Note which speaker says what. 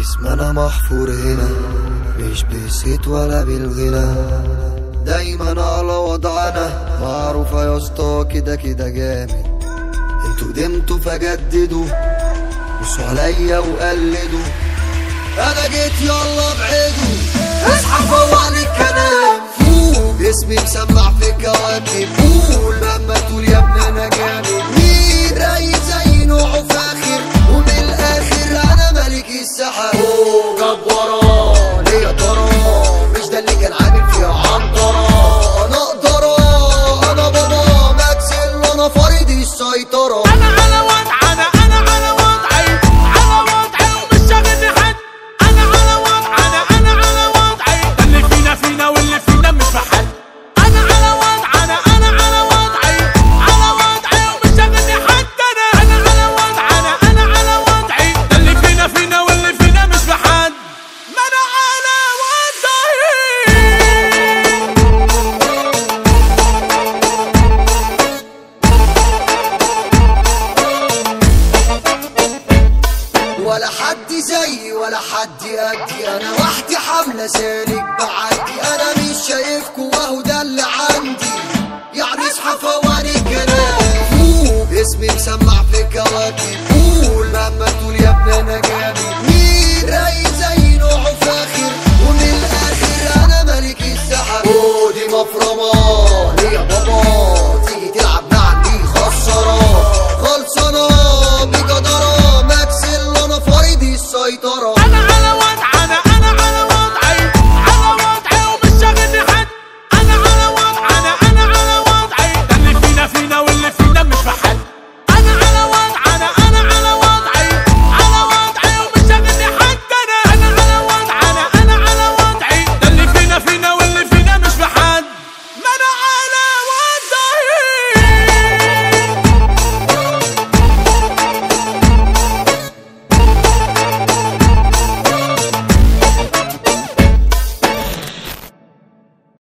Speaker 1: اسمنا محفور هنا. مش بالصيت ولا بالغنى؟ دايما على وضعنا. معروفة يا اسطى كده كده جامد. أنتوا دمتوا فجددوا. بصوا عليا وقلدوا. أنا جيت يلا ابعدوا اصحى فوق ولا حد زيي ولا حد قدي أنا وحدي حامله سالك بعدي. أنا مش شايفكوا وهو ده اللي عندي. يعني اصحى فواني كلام. اسمي مسمع في كواكب قول مهما تقول يا ابني أنا جامد مين راي زي نوعه فاخر؟ ومن الآخر أنا ملك السحر. ودي مفرمة. يا بابا؟ soy toro.